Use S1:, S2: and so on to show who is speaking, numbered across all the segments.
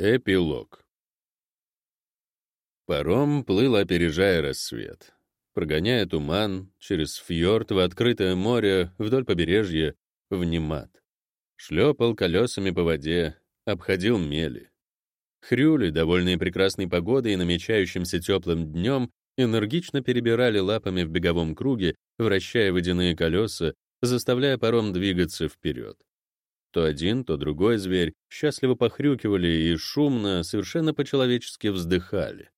S1: Эпилог. Паром плыл, опережая рассвет, прогоняя туман через фьорд в открытое море вдоль побережья в Немат. Шлепал колесами по воде, обходил мели. Хрюли, довольные прекрасной погодой и намечающимся теплым днем, энергично перебирали лапами в беговом круге, вращая водяные колеса, заставляя паром двигаться вперед. То один, то другой зверь счастливо похрюкивали и шумно, совершенно по-человечески вздыхали.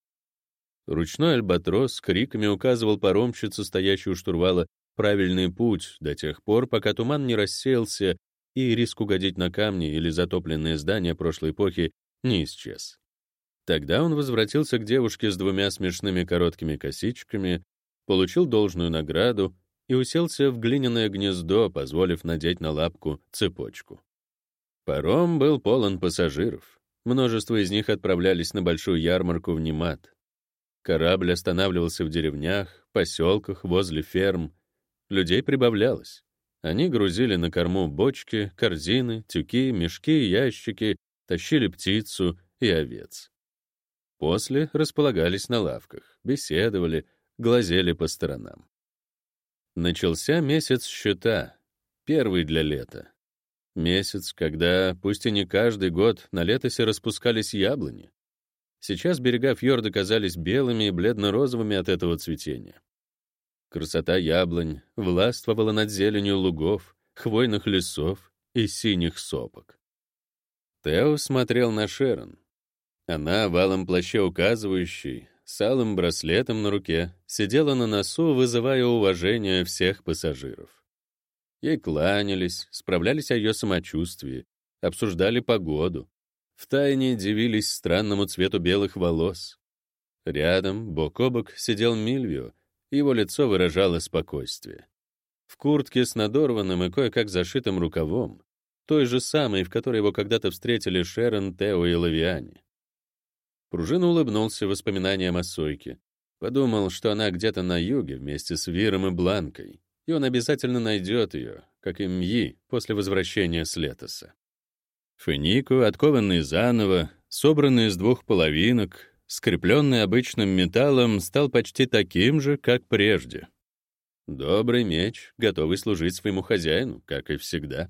S1: Ручной альбатрос криками указывал паромщице, стоящей у штурвала, правильный путь до тех пор, пока туман не рассеялся и риск угодить на камни или затопленные здания прошлой эпохи не исчез. Тогда он возвратился к девушке с двумя смешными короткими косичками, получил должную награду и уселся в глиняное гнездо, позволив надеть на лапку цепочку. Паром был полон пассажиров. Множество из них отправлялись на большую ярмарку в Немат. Корабль останавливался в деревнях, поселках, возле ферм. Людей прибавлялось. Они грузили на корму бочки, корзины, тюки, мешки, ящики, тащили птицу и овец. После располагались на лавках, беседовали, глазели по сторонам. Начался месяц счета, первый для лета. Месяц, когда, пусть и не каждый год, на летосе распускались яблони. Сейчас берега фьорда казались белыми и бледно-розовыми от этого цветения. Красота яблонь властвовала над зеленью лугов, хвойных лесов и синих сопок. Тео смотрел на Шерон. Она, валом плаще указывающей, с алым браслетом на руке, сидела на носу, вызывая уважение всех пассажиров. Ей кланялись, справлялись о ее самочувствии, обсуждали погоду. Втайне дивились странному цвету белых волос. Рядом, бок о бок, сидел Мильвио, его лицо выражало спокойствие. В куртке с надорванным и кое-как зашитым рукавом, той же самой, в которой его когда-то встретили Шерон, Тео и Лавиане. Пружина улыбнулся воспоминаниям о Сойке. Подумал, что она где-то на юге вместе с Виром и Бланкой и он обязательно найдет ее, как и Мьи, после возвращения с Летоса. Фенику, откованный заново, собранный из двух половинок, скрепленный обычным металлом, стал почти таким же, как прежде. Добрый меч, готовый служить своему хозяину, как и всегда.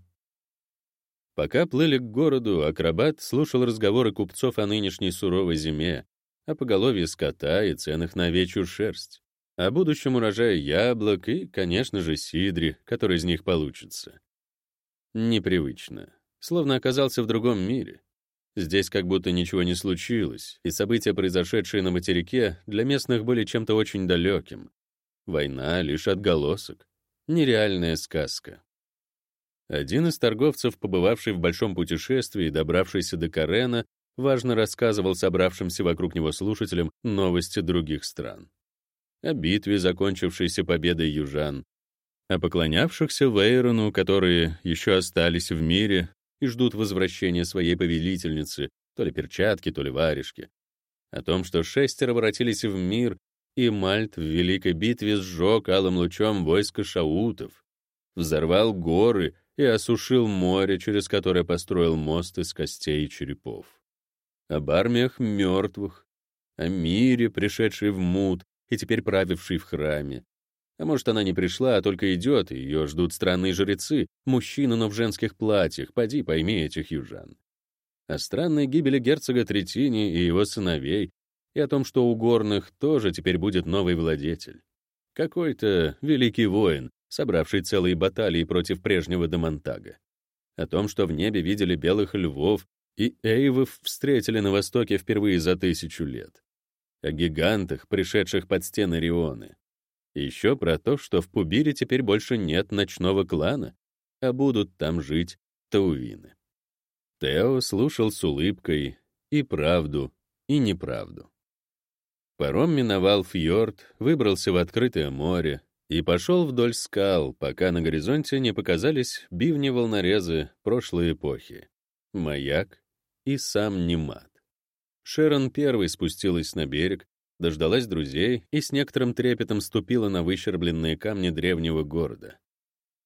S1: Пока плыли к городу, акробат слушал разговоры купцов о нынешней суровой зиме, о поголовье скота и ценах на овечью шерсть о будущем урожае яблок и, конечно же, сидре, который из них получится. Непривычно. Словно оказался в другом мире. Здесь как будто ничего не случилось, и события, произошедшие на материке, для местных были чем-то очень далеким. Война — лишь отголосок. Нереальная сказка. Один из торговцев, побывавший в большом путешествии и добравшийся до Карена, важно рассказывал собравшимся вокруг него слушателям новости других стран. О битве, закончившейся победой южан, о поклонявшихся Вейрону, которые еще остались в мире и ждут возвращения своей повелительницы, то ли перчатки, то ли варежки, о том, что шестеро воротились в мир, и Мальт в великой битве сжег алым лучом войско шаутов, взорвал горы и осушил море, через которое построил мост из костей и черепов. Об армиях мертвых, о мире, пришедшей в мут, и теперь правивший в храме. А может, она не пришла, а только идет, и ее ждут странные жрецы, мужчины, но в женских платьях, поди пойми этих южан. О странной гибели герцога Третини и его сыновей, и о том, что у горных тоже теперь будет новый владетель. Какой-то великий воин, собравший целые баталии против прежнего Демонтага. О том, что в небе видели белых львов, и эйвов встретили на востоке впервые за тысячу лет о гигантах, пришедших под стены Рионы. Еще про то, что в Пубире теперь больше нет ночного клана, а будут там жить таувины. Тео слушал с улыбкой и правду, и неправду. Паром миновал фьорд, выбрался в открытое море и пошел вдоль скал, пока на горизонте не показались бивни-волнорезы прошлой эпохи, маяк и сам Немат. Шерон первой спустилась на берег, дождалась друзей и с некоторым трепетом ступила на выщербленные камни древнего города.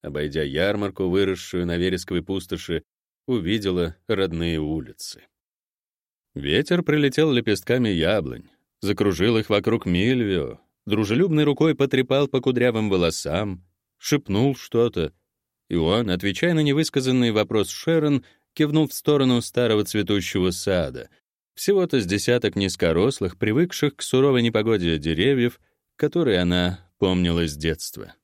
S1: Обойдя ярмарку, выросшую на вересковой пустоши, увидела родные улицы. Ветер прилетел лепестками яблонь, закружил их вокруг Мильвио, дружелюбной рукой потрепал по кудрявым волосам, шепнул что-то, и он, отвечая на невысказанный вопрос Шерон, кивнул в сторону старого цветущего сада, всего-то с десяток низкорослых, привыкших к суровой непогоде деревьев, которые она помнила с детства.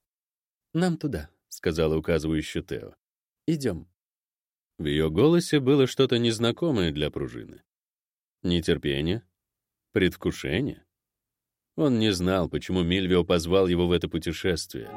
S1: «Нам туда», — сказала указывающая Тео. «Идем». В ее голосе было что-то незнакомое для пружины. Нетерпение? Предвкушение? Он не знал, почему Мильвио позвал его в это путешествие.